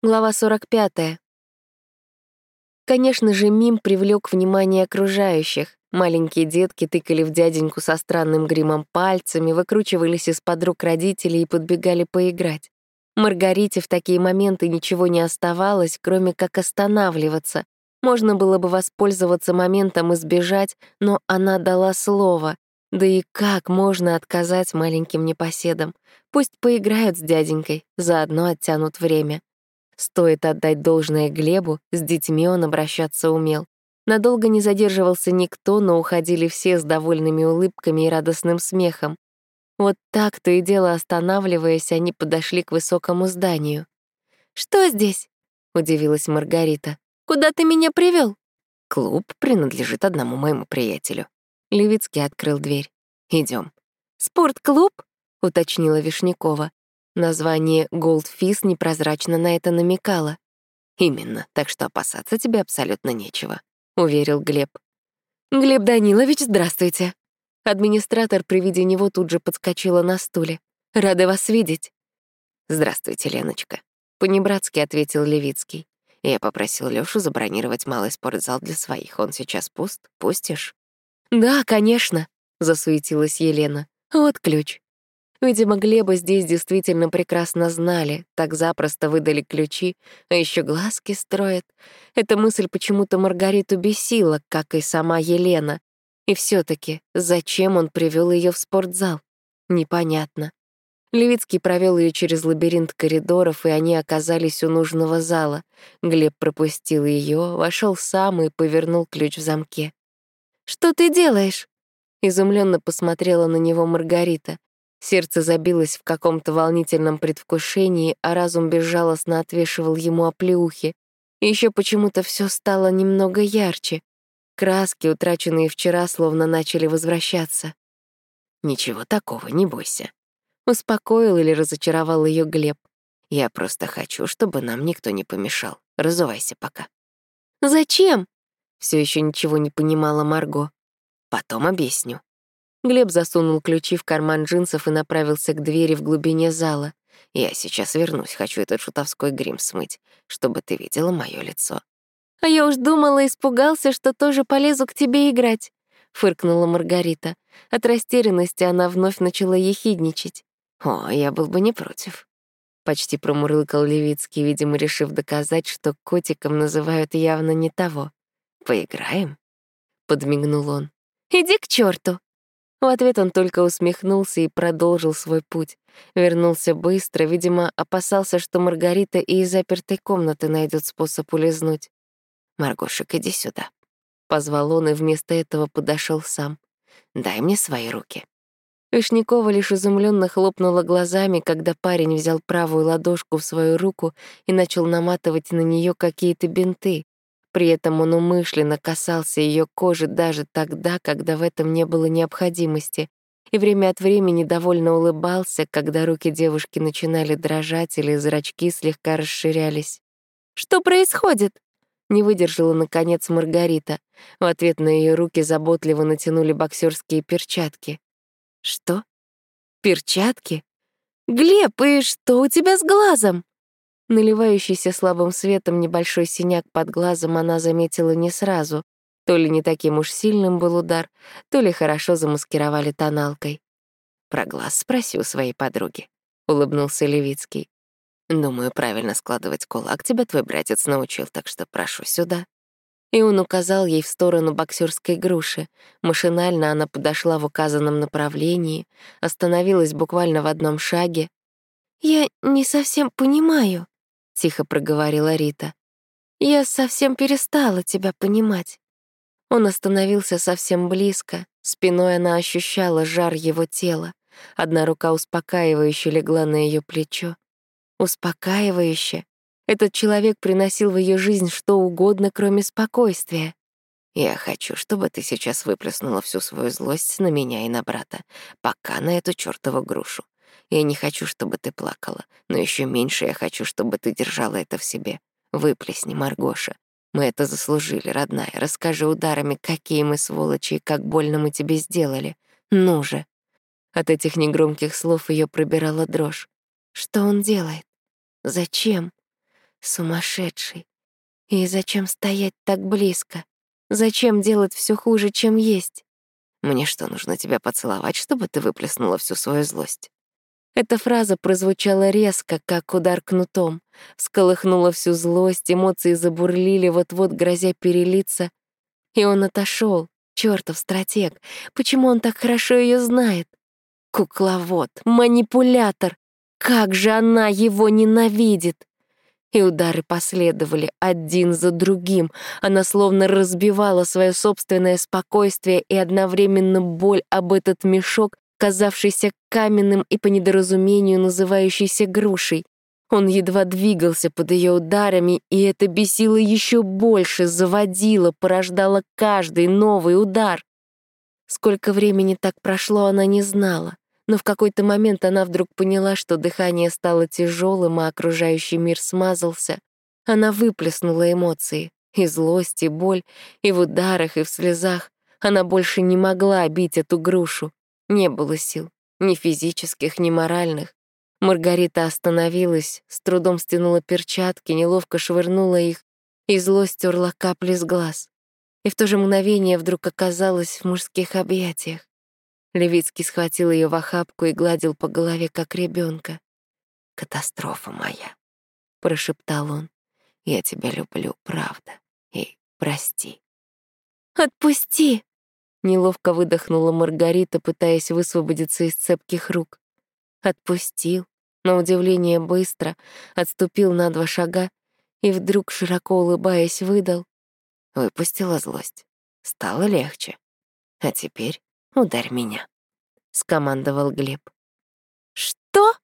Глава 45. Конечно же, мим привлек внимание окружающих. Маленькие детки тыкали в дяденьку со странным гримом пальцами, выкручивались из-под рук родителей и подбегали поиграть. Маргарите в такие моменты ничего не оставалось, кроме как останавливаться. Можно было бы воспользоваться моментом и сбежать, но она дала слово. Да и как можно отказать маленьким непоседам? Пусть поиграют с дяденькой, заодно оттянут время. Стоит отдать должное Глебу, с детьми он обращаться умел. Надолго не задерживался никто, но уходили все с довольными улыбками и радостным смехом. Вот так, то и дело останавливаясь, они подошли к высокому зданию. «Что здесь?» — удивилась Маргарита. «Куда ты меня привел? «Клуб принадлежит одному моему приятелю». Левицкий открыл дверь. Идем. «Спортклуб?» — уточнила Вишнякова. Название «Голдфис» непрозрачно на это намекало. «Именно, так что опасаться тебе абсолютно нечего», — уверил Глеб. «Глеб Данилович, здравствуйте». Администратор при виде него тут же подскочила на стуле. «Рада вас видеть». «Здравствуйте, Леночка», — понебратски ответил Левицкий. Я попросил Лёшу забронировать малый спортзал для своих. Он сейчас пуст. Пустишь? «Да, конечно», — засуетилась Елена. «Вот ключ». Видимо, Глеба здесь действительно прекрасно знали, так запросто выдали ключи, а еще глазки строят. Эта мысль почему-то Маргариту бесила, как и сама Елена. И все таки зачем он привел ее в спортзал? Непонятно. Левицкий провел ее через лабиринт коридоров, и они оказались у нужного зала. Глеб пропустил ее, вошел сам и повернул ключ в замке. «Что ты делаешь?» Изумленно посмотрела на него Маргарита. Сердце забилось в каком-то волнительном предвкушении, а разум безжалостно отвешивал ему оплеухи. Еще почему-то все стало немного ярче. Краски, утраченные вчера, словно начали возвращаться. «Ничего такого, не бойся», — успокоил или разочаровал ее Глеб. «Я просто хочу, чтобы нам никто не помешал. Разувайся пока». «Зачем?» — все еще ничего не понимала Марго. «Потом объясню», Глеб засунул ключи в карман джинсов и направился к двери в глубине зала. «Я сейчас вернусь, хочу этот шутовской грим смыть, чтобы ты видела мое лицо». «А я уж думала, испугался, что тоже полезу к тебе играть», — фыркнула Маргарита. От растерянности она вновь начала ехидничать. «О, я был бы не против», — почти промурлыкал Левицкий, видимо, решив доказать, что котиком называют явно не того. «Поиграем?» — подмигнул он. «Иди к черту! В ответ он только усмехнулся и продолжил свой путь. Вернулся быстро, видимо, опасался, что Маргарита и из запертой комнаты найдет способ улизнуть. «Маргошек, иди сюда», — позвал он и вместо этого подошел сам. «Дай мне свои руки». Вишнякова лишь изумленно хлопнула глазами, когда парень взял правую ладошку в свою руку и начал наматывать на нее какие-то бинты. При этом он умышленно касался ее кожи даже тогда, когда в этом не было необходимости, и время от времени довольно улыбался, когда руки девушки начинали дрожать или зрачки слегка расширялись. «Что происходит?» — не выдержала, наконец, Маргарита. В ответ на ее руки заботливо натянули боксерские перчатки. «Что? Перчатки? Глеб, и что у тебя с глазом?» Наливающийся слабым светом небольшой синяк под глазом она заметила не сразу. То ли не таким уж сильным был удар, то ли хорошо замаскировали тоналкой. «Про глаз спроси у своей подруги», — улыбнулся Левицкий. «Думаю, правильно складывать кулак тебя твой братец научил, так что прошу сюда». И он указал ей в сторону боксерской груши. Машинально она подошла в указанном направлении, остановилась буквально в одном шаге. «Я не совсем понимаю», тихо проговорила Рита. Я совсем перестала тебя понимать. Он остановился совсем близко, спиной она ощущала жар его тела. Одна рука успокаивающе легла на ее плечо. Успокаивающе. Этот человек приносил в ее жизнь что угодно, кроме спокойствия. Я хочу, чтобы ты сейчас выплеснула всю свою злость на меня и на брата, пока на эту чёртову грушу. Я не хочу, чтобы ты плакала, но еще меньше я хочу, чтобы ты держала это в себе. Выплесни, Маргоша. Мы это заслужили, родная. Расскажи ударами, какие мы сволочи и как больно мы тебе сделали. Ну же. От этих негромких слов ее пробирала дрожь. Что он делает? Зачем? Сумасшедший. И зачем стоять так близко? Зачем делать все хуже, чем есть? Мне что, нужно тебя поцеловать, чтобы ты выплеснула всю свою злость? Эта фраза прозвучала резко, как удар кнутом, всколыхнула всю злость, эмоции забурлили, вот-вот грозя перелиться. И он отошел, чертов стратег. Почему он так хорошо ее знает? Кукловод, манипулятор. Как же она его ненавидит! И удары последовали один за другим. Она словно разбивала свое собственное спокойствие и одновременно боль об этот мешок, казавшийся каменным и по недоразумению называющийся грушей. Он едва двигался под ее ударами, и это бесило еще больше, заводило, порождало каждый новый удар. Сколько времени так прошло, она не знала но в какой-то момент она вдруг поняла, что дыхание стало тяжелым, а окружающий мир смазался. Она выплеснула эмоции, и злость, и боль, и в ударах, и в слезах. Она больше не могла бить эту грушу. Не было сил, ни физических, ни моральных. Маргарита остановилась, с трудом стянула перчатки, неловко швырнула их, и злость урла капли с глаз. И в то же мгновение вдруг оказалась в мужских объятиях. Левицкий схватил ее в охапку и гладил по голове, как ребенка. «Катастрофа моя», — прошептал он. «Я тебя люблю, правда. И прости». «Отпусти!» — неловко выдохнула Маргарита, пытаясь высвободиться из цепких рук. Отпустил, на удивление быстро, отступил на два шага и вдруг, широко улыбаясь, выдал. Выпустила злость. Стало легче. А теперь Ударь меня», — скомандовал Глеб. «Что?»